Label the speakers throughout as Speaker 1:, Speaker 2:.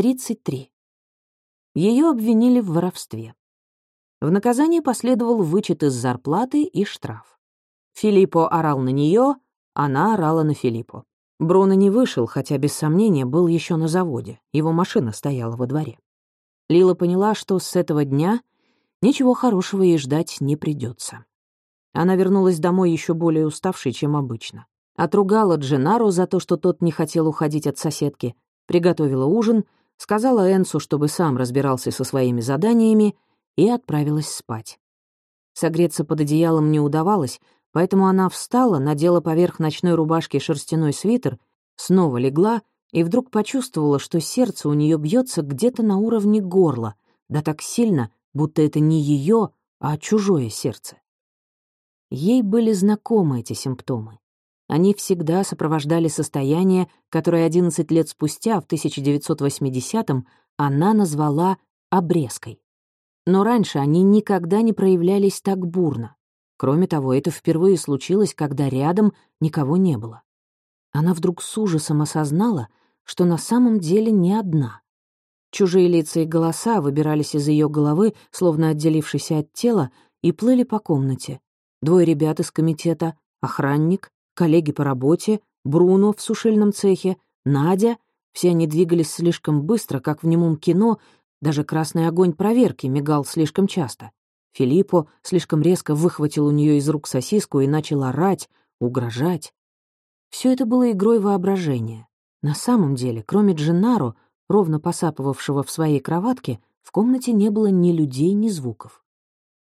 Speaker 1: 33. Ее обвинили в воровстве. В наказание последовал вычет из зарплаты и штраф. Филиппо орал на нее, она орала на Филиппо. Бруно не вышел, хотя, без сомнения, был еще на заводе. Его машина стояла во дворе. Лила поняла, что с этого дня ничего хорошего ей ждать не придется. Она вернулась домой еще более уставшей, чем обычно. Отругала Дженару за то, что тот не хотел уходить от соседки, приготовила ужин, сказала Энсу, чтобы сам разбирался со своими заданиями, и отправилась спать. Согреться под одеялом не удавалось, поэтому она встала, надела поверх ночной рубашки шерстяной свитер, снова легла и вдруг почувствовала, что сердце у нее бьется где-то на уровне горла, да так сильно, будто это не ее, а чужое сердце. Ей были знакомы эти симптомы. Они всегда сопровождали состояние, которое 11 лет спустя, в 1980-м, она назвала обрезкой. Но раньше они никогда не проявлялись так бурно. Кроме того, это впервые случилось, когда рядом никого не было. Она вдруг с ужасом осознала, что на самом деле не одна. Чужие лица и голоса выбирались из ее головы, словно отделившись от тела, и плыли по комнате, Двое ребят из комитета, охранник, коллеги по работе, Бруно в сушильном цехе, Надя. Все они двигались слишком быстро, как в немом кино, даже красный огонь проверки мигал слишком часто. Филиппо слишком резко выхватил у нее из рук сосиску и начал орать, угрожать. Все это было игрой воображения. На самом деле, кроме Дженнаро, ровно посапывавшего в своей кроватке, в комнате не было ни людей, ни звуков.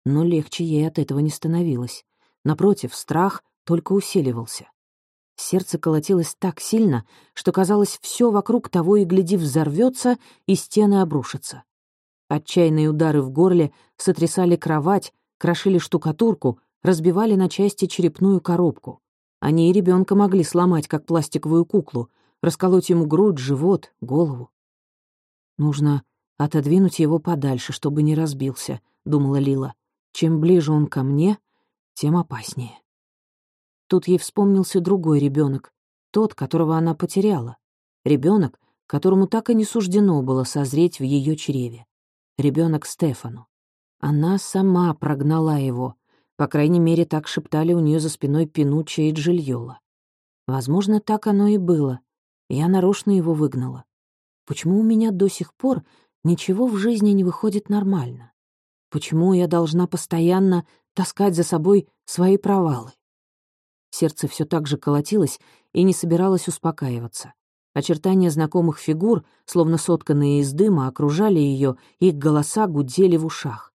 Speaker 1: Но легче ей от этого не становилось. Напротив, страх только усиливался. Сердце колотилось так сильно, что казалось, все вокруг того и гляди взорвется, и стены обрушатся. Отчаянные удары в горле сотрясали кровать, крошили штукатурку, разбивали на части черепную коробку. Они и ребенка могли сломать, как пластиковую куклу, расколоть ему грудь, живот, голову. «Нужно отодвинуть его подальше, чтобы не разбился», — думала Лила. «Чем ближе он ко мне, тем опаснее. Тут ей вспомнился другой ребенок, тот, которого она потеряла. Ребенок, которому так и не суждено было созреть в ее чреве. Ребенок Стефану. Она сама прогнала его. По крайней мере, так шептали у нее за спиной Пинучча и Джильола. Возможно, так оно и было. Я нарочно его выгнала. Почему у меня до сих пор ничего в жизни не выходит нормально? Почему я должна постоянно таскать за собой свои провалы. Сердце все так же колотилось и не собиралось успокаиваться. Очертания знакомых фигур, словно сотканные из дыма, окружали ее, их голоса гудели в ушах.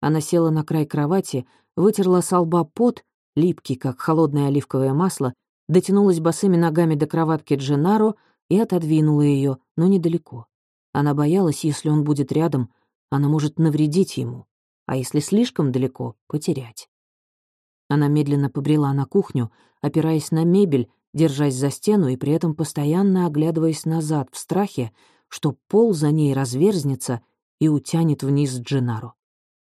Speaker 1: Она села на край кровати, вытерла со лба пот, липкий, как холодное оливковое масло, дотянулась босыми ногами до кроватки Дженаро и отодвинула ее, но недалеко. Она боялась, если он будет рядом, она может навредить ему а если слишком далеко — потерять. Она медленно побрела на кухню, опираясь на мебель, держась за стену и при этом постоянно оглядываясь назад в страхе, что пол за ней разверзнется и утянет вниз Джинару.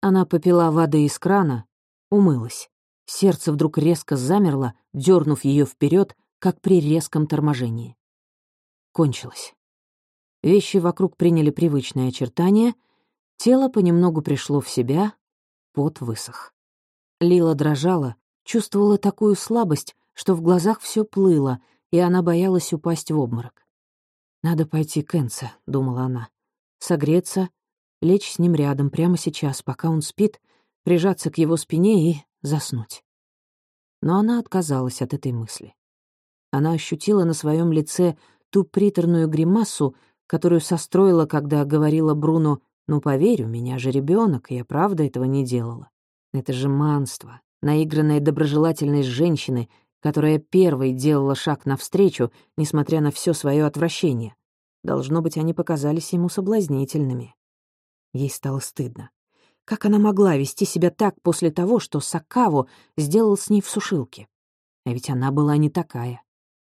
Speaker 1: Она попила воды из крана, умылась. Сердце вдруг резко замерло, дернув ее вперед, как при резком торможении. Кончилось. Вещи вокруг приняли привычные очертания — Тело понемногу пришло в себя, пот высох. Лила дрожала, чувствовала такую слабость, что в глазах все плыло, и она боялась упасть в обморок. «Надо пойти к Энце», — думала она. «Согреться, лечь с ним рядом прямо сейчас, пока он спит, прижаться к его спине и заснуть». Но она отказалась от этой мысли. Она ощутила на своем лице ту приторную гримасу, которую состроила, когда говорила Бруно ну, поверь, у меня же ребенок, я правда этого не делала. Это же манство, наигранная доброжелательность женщины, которая первой делала шаг навстречу, несмотря на все свое отвращение. Должно быть, они показались ему соблазнительными. Ей стало стыдно. Как она могла вести себя так после того, что Сакаво сделал с ней в сушилке? А ведь она была не такая.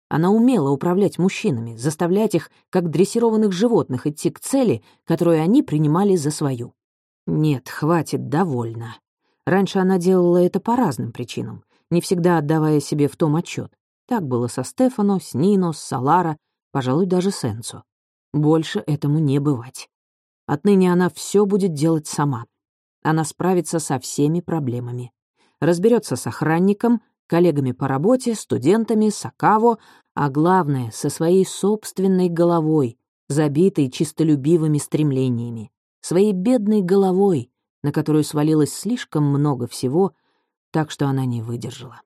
Speaker 1: Она умела управлять мужчинами, заставлять их, как дрессированных животных, идти к цели, которую они принимали за свою. Нет, хватит, довольно. Раньше она делала это по разным причинам, не всегда отдавая себе в том отчет. Так было со Стефано, с Нино, с Салара, пожалуй, даже с Энцо. Больше этому не бывать. Отныне она все будет делать сама. Она справится со всеми проблемами. Разберется с охранником, коллегами по работе, студентами, Сакаво, а главное — со своей собственной головой, забитой чистолюбивыми стремлениями, своей бедной головой, на которую свалилось слишком много всего, так что она не выдержала.